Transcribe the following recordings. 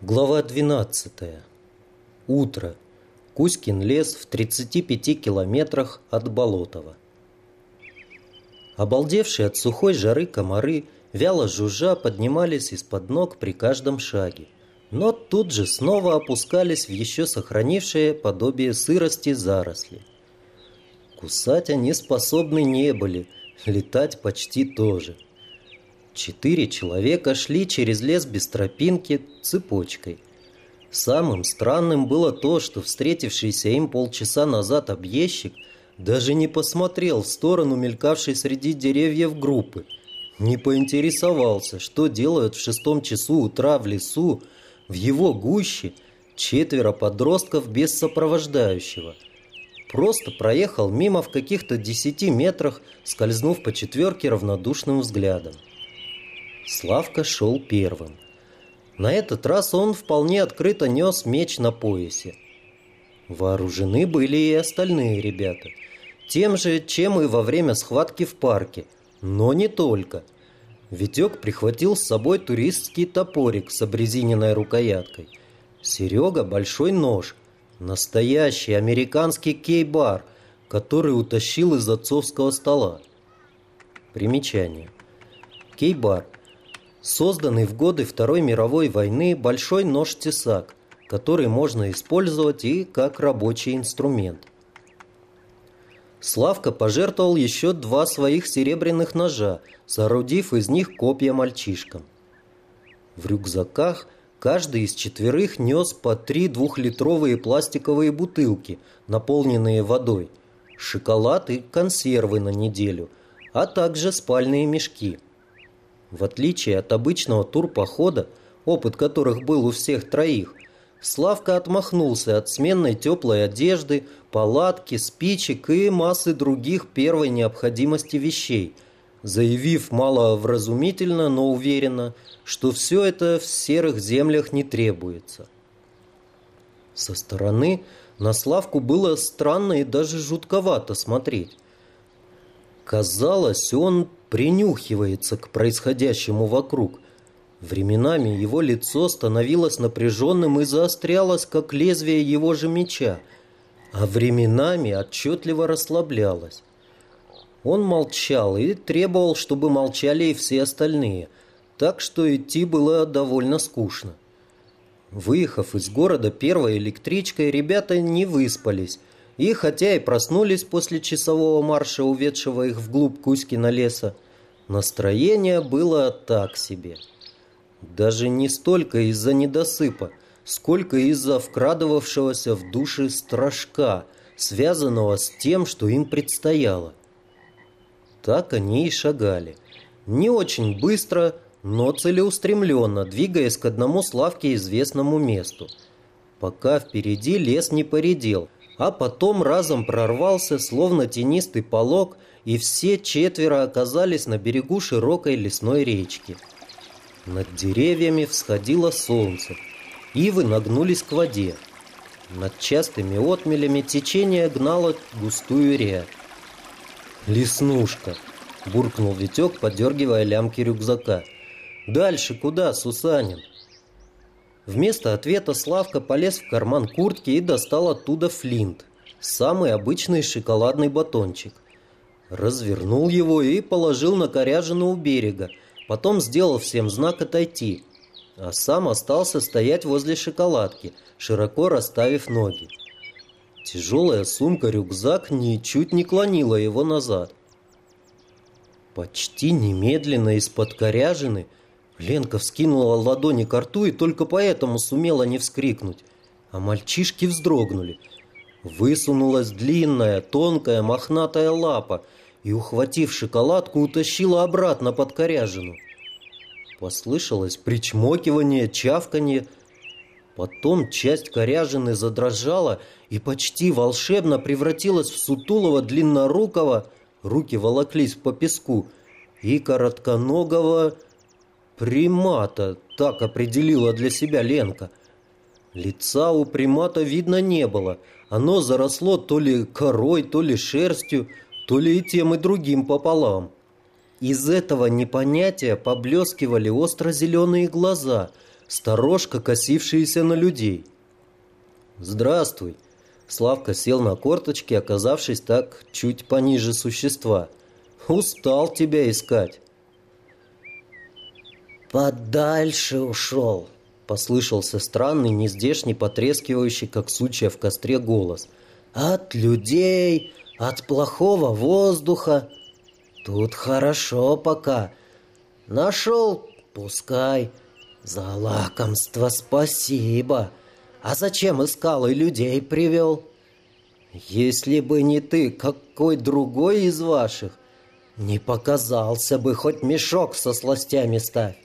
Глава 12. Утро. Кузькин лес в 35 километрах от Болотова. Обалдевшие от сухой жары комары, вяло жужжа, поднимались из-под ног при каждом шаге. Но тут же снова опускались в еще сохранившее подобие сырости заросли. Кусать они способны не были, летать почти тоже – Четыре человека шли через лес без тропинки цепочкой. Самым странным было то, что встретившийся им полчаса назад объездчик даже не посмотрел в сторону мелькавшей среди деревьев группы, не поинтересовался, что делают в шестом часу утра в лесу, в его гуще четверо подростков без сопровождающего. Просто проехал мимо в каких-то десяти метрах, скользнув по четверке равнодушным взглядом. Славка шел первым. На этот раз он вполне открыто нес меч на поясе. Вооружены были и остальные ребята. Тем же, чем и во время схватки в парке. Но не только. Витек прихватил с собой туристский топорик с обрезиненной рукояткой. Серега – большой нож. Настоящий американский кей-бар, который утащил из отцовского стола. Примечание. Кей-бар – Созданный в годы Второй мировой войны большой нож-тесак, который можно использовать и как рабочий инструмент. Славка пожертвовал еще два своих серебряных ножа, соорудив из них копья мальчишкам. В рюкзаках каждый из четверых нес по три двухлитровые пластиковые бутылки, наполненные водой, шоколад и консервы на неделю, а также спальные мешки – в отличие от обычного турпохода, опыт которых был у всех троих, Славка отмахнулся от сменной теплой одежды, палатки, спичек и массы других первой необходимости вещей, заявив маловразумительно, но уверенно, что все это в серых землях не требуется. Со стороны на Славку было странно и даже жутковато смотреть. Казалось, он принюхивается к происходящему вокруг. Временами его лицо становилось напряженным и заострялось, как лезвие его же меча, а временами отчетливо расслаблялось. Он молчал и требовал, чтобы молчали и все остальные, так что идти было довольно скучно. Выехав из города первой электричкой, ребята не выспались, и хотя и проснулись после часового марша, уведшего их вглубь Кузькина леса, настроение было так себе. Даже не столько из-за недосыпа, сколько из-за вкрадывавшегося в души страшка, связанного с тем, что им предстояло. Так они и шагали. Не очень быстро, но целеустремленно, двигаясь к одному Славке известному месту. Пока впереди лес не поредел – а потом разом прорвался, словно тенистый полог, и все четверо оказались на берегу широкой лесной речки. Над деревьями всходило солнце, ивы нагнулись к воде. Над частыми отмелями течение гнало густую рябь. «Леснушка!» – буркнул Витек, подергивая лямки рюкзака. «Дальше куда, Сусанин?» Вместо ответа Славка полез в карман куртки и достал оттуда флинт. Самый обычный шоколадный батончик. Развернул его и положил на коряжину у берега. Потом сделал всем знак отойти. А сам остался стоять возле шоколадки, широко расставив ноги. Тяжелая сумка-рюкзак ничуть не клонила его назад. Почти немедленно из-под коряжины – Ленка вскинула ладони к рту и только поэтому сумела не вскрикнуть. А мальчишки вздрогнули. Высунулась длинная, тонкая, мохнатая лапа и, ухватив шоколадку, утащила обратно под коряжину. Послышалось причмокивание, чавканье. Потом часть коряжины задрожала и почти волшебно превратилась в сутулого длиннорукого, руки волоклись по песку, и коротконогого Примата, так определила для себя Ленка. Лица у примата видно не было. Оно заросло то ли корой, то ли шерстью, то ли и тем, и другим пополам. Из этого непонятия поблескивали остро-зеленые глаза, сторожка, косившиеся на людей. «Здравствуй!» Славка сел на корточки, оказавшись так чуть пониже существа. «Устал тебя искать!» «Подальше ушел!» Послышался странный, нездешний, потрескивающий, как сучья в костре, голос. «От людей, от плохого воздуха. Тут хорошо пока. Нашел, пускай. За лакомство спасибо. А зачем искал и людей привел? Если бы не ты, какой другой из ваших, не показался бы, хоть мешок со сластями ставь.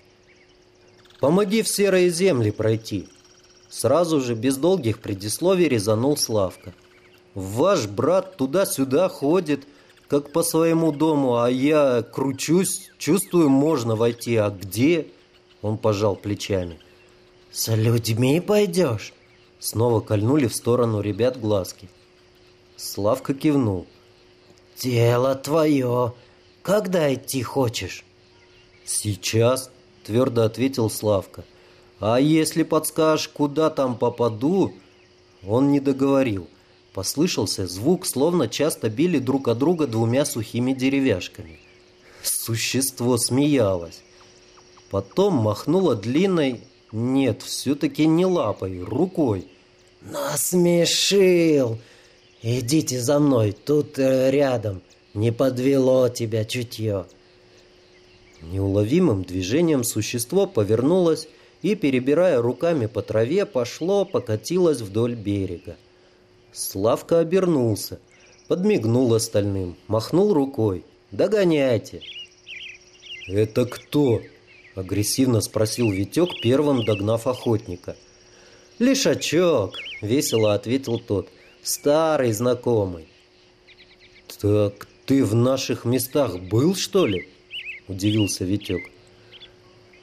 Помоги в серые земли пройти. Сразу же, без долгих предисловий, резанул Славка. Ваш брат туда-сюда ходит, как по своему дому, а я кручусь, чувствую, можно войти. А где? Он пожал плечами. «С людьми пойдешь?» Снова кольнули в сторону ребят глазки. Славка кивнул. «Дело твое. Когда идти хочешь?» «Сейчас», твердо ответил Славка. А если подскажешь, куда там попаду? Он не договорил. Послышался звук, словно часто били друг от друга двумя сухими деревяшками. Существо смеялось. Потом махнуло длинной, нет, все-таки не лапой, рукой. «Насмешил! Идите за мной, тут э, рядом, не подвело тебя чутье!» Неуловимым движением существо повернулось и, перебирая руками по траве, пошло, покатилось вдоль берега. Славка обернулся, подмигнул остальным, махнул рукой. «Догоняйте!» «Это кто?» — агрессивно спросил Витек, первым догнав охотника. «Лишачок!» — весело ответил тот. «Старый знакомый». «Так ты в наших местах был, что ли?» – удивился Витек.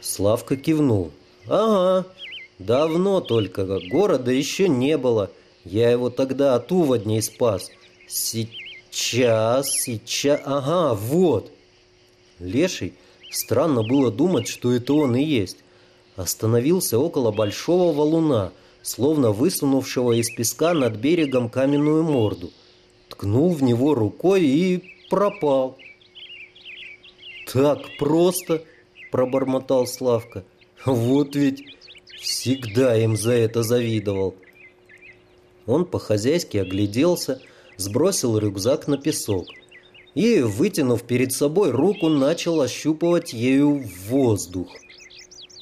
Славка кивнул. «Ага, давно только, города еще не было. Я его тогда от уводней спас. Сейчас, сейчас, ага, вот!» Леший, странно было думать, что это он и есть. Остановился около большого валуна, словно высунувшего из песка над берегом каменную морду. Ткнул в него рукой и пропал. «Так просто!» – пробормотал Славка. «Вот ведь всегда им за это завидовал!» Он по-хозяйски огляделся, сбросил рюкзак на песок и, вытянув перед собой руку, начал ощупывать ею воздух.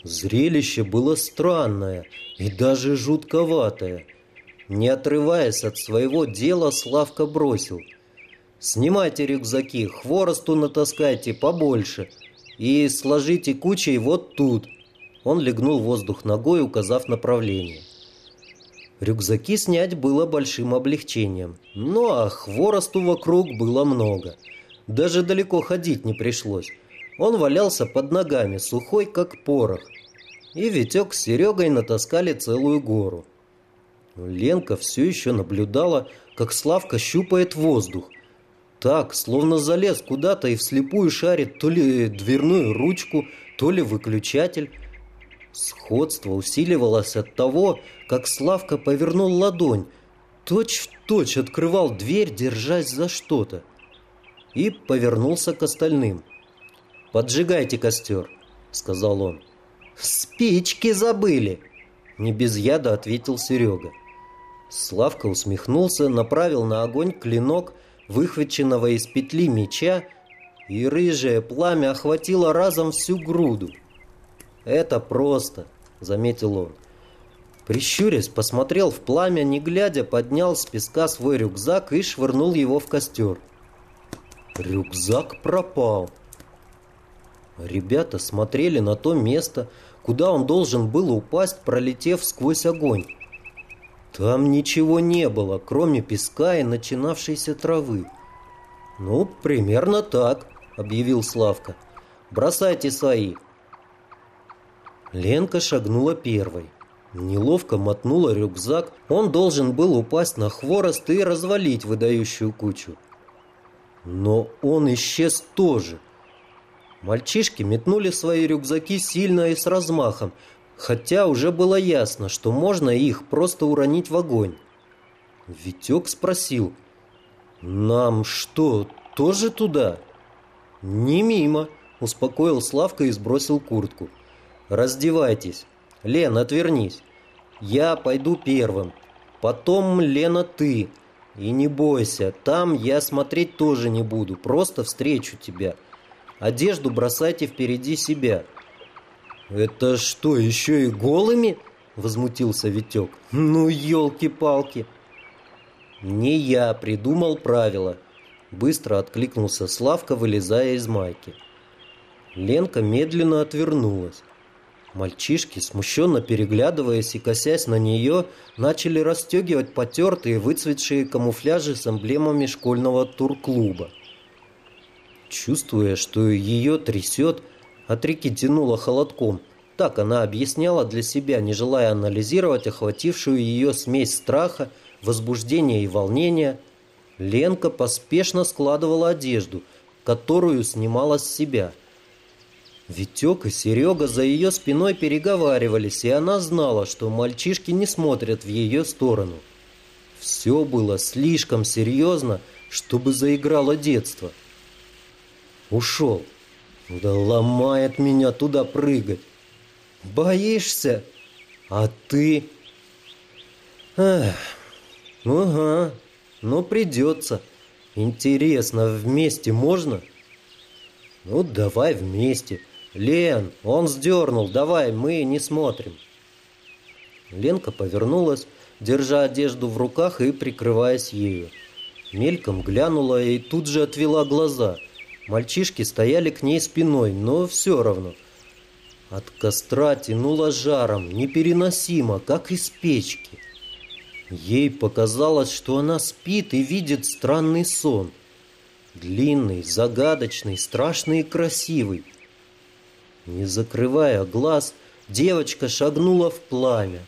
Зрелище было странное и даже жутковатое. Не отрываясь от своего дела, Славка бросил – Снимайте рюкзаки, хворосту натаскайте побольше и сложите кучей вот тут. Он легнул воздух ногой, указав направление. Рюкзаки снять было большим облегчением, ну а хворосту вокруг было много. Даже далеко ходить не пришлось. Он валялся под ногами, сухой как порох. И Витек с Серегой натаскали целую гору. Ленка все еще наблюдала, как Славка щупает воздух, так, словно залез куда-то и вслепую шарит то ли дверную ручку, то ли выключатель. Сходство усиливалось от того, как Славка повернул ладонь, точь-в-точь точь открывал дверь, держась за что-то. И повернулся к остальным. «Поджигайте костер», — сказал он. «Спички забыли!» Не без яда ответил Серега. Славка усмехнулся, направил на огонь клинок — выхваченного из петли меча, и рыжее пламя охватило разом всю груду. «Это просто», — заметил он. Прищурясь, посмотрел в пламя, не глядя, поднял с песка свой рюкзак и швырнул его в костер. Рюкзак пропал. Ребята смотрели на то место, куда он должен был упасть, пролетев сквозь огонь. Там ничего не было, кроме песка и начинавшейся травы. «Ну, примерно так», — объявил Славка. «Бросайте свои». Ленка шагнула первой. Неловко мотнула рюкзак. Он должен был упасть на хворост и развалить выдающую кучу. Но он исчез тоже. Мальчишки метнули свои рюкзаки сильно и с размахом. Хотя уже было ясно, что можно их просто уронить в огонь. Витек спросил, «Нам что, тоже туда?» «Не мимо», — успокоил Славка и сбросил куртку. «Раздевайтесь. Лен, отвернись. Я пойду первым. Потом, Лена, ты. И не бойся, там я смотреть тоже не буду, просто встречу тебя. Одежду бросайте впереди себя». «Это что, еще и голыми?» — возмутился Витек. «Ну, елки-палки!» «Не я придумал правила», — быстро откликнулся Славка, вылезая из майки. Ленка медленно отвернулась. Мальчишки, смущенно переглядываясь и косясь на нее, начали расстегивать потертые выцветшие камуфляжи с эмблемами школьного турклуба. Чувствуя, что ее трясет, от реки тянуло холодком. Так она объясняла для себя, не желая анализировать охватившую ее смесь страха, возбуждения и волнения. Ленка поспешно складывала одежду, которую снимала с себя – Витек и Серега за ее спиной переговаривались, и она знала, что мальчишки не смотрят в ее сторону. Все было слишком серьезно, чтобы заиграло детство. Ушел. Да ломает меня туда прыгать. Боишься? А ты? Эх, ага, ну придется. Интересно, вместе можно? Ну, давай вместе. «Лен, он сдернул, давай, мы не смотрим». Ленка повернулась, держа одежду в руках и прикрываясь ею. Мельком глянула и тут же отвела глаза. Мальчишки стояли к ней спиной, но все равно. От костра тянуло жаром, непереносимо, как из печки. Ей показалось, что она спит и видит странный сон. Длинный, загадочный, страшный и красивый – не закрывая глаз, девочка шагнула в пламя.